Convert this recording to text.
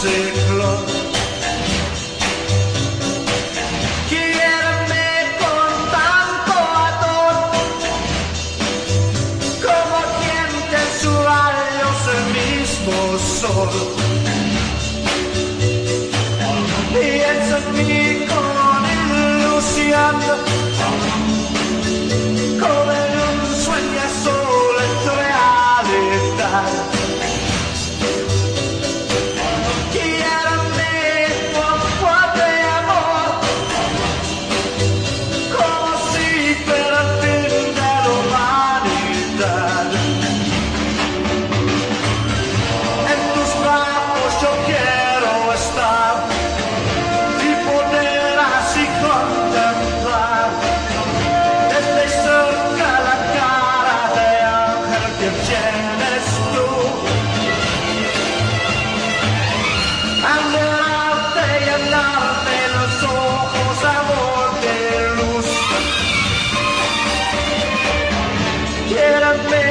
Siglo, guiarme con tanto ator como quien te suda en Dios el mismo sol. that I've made.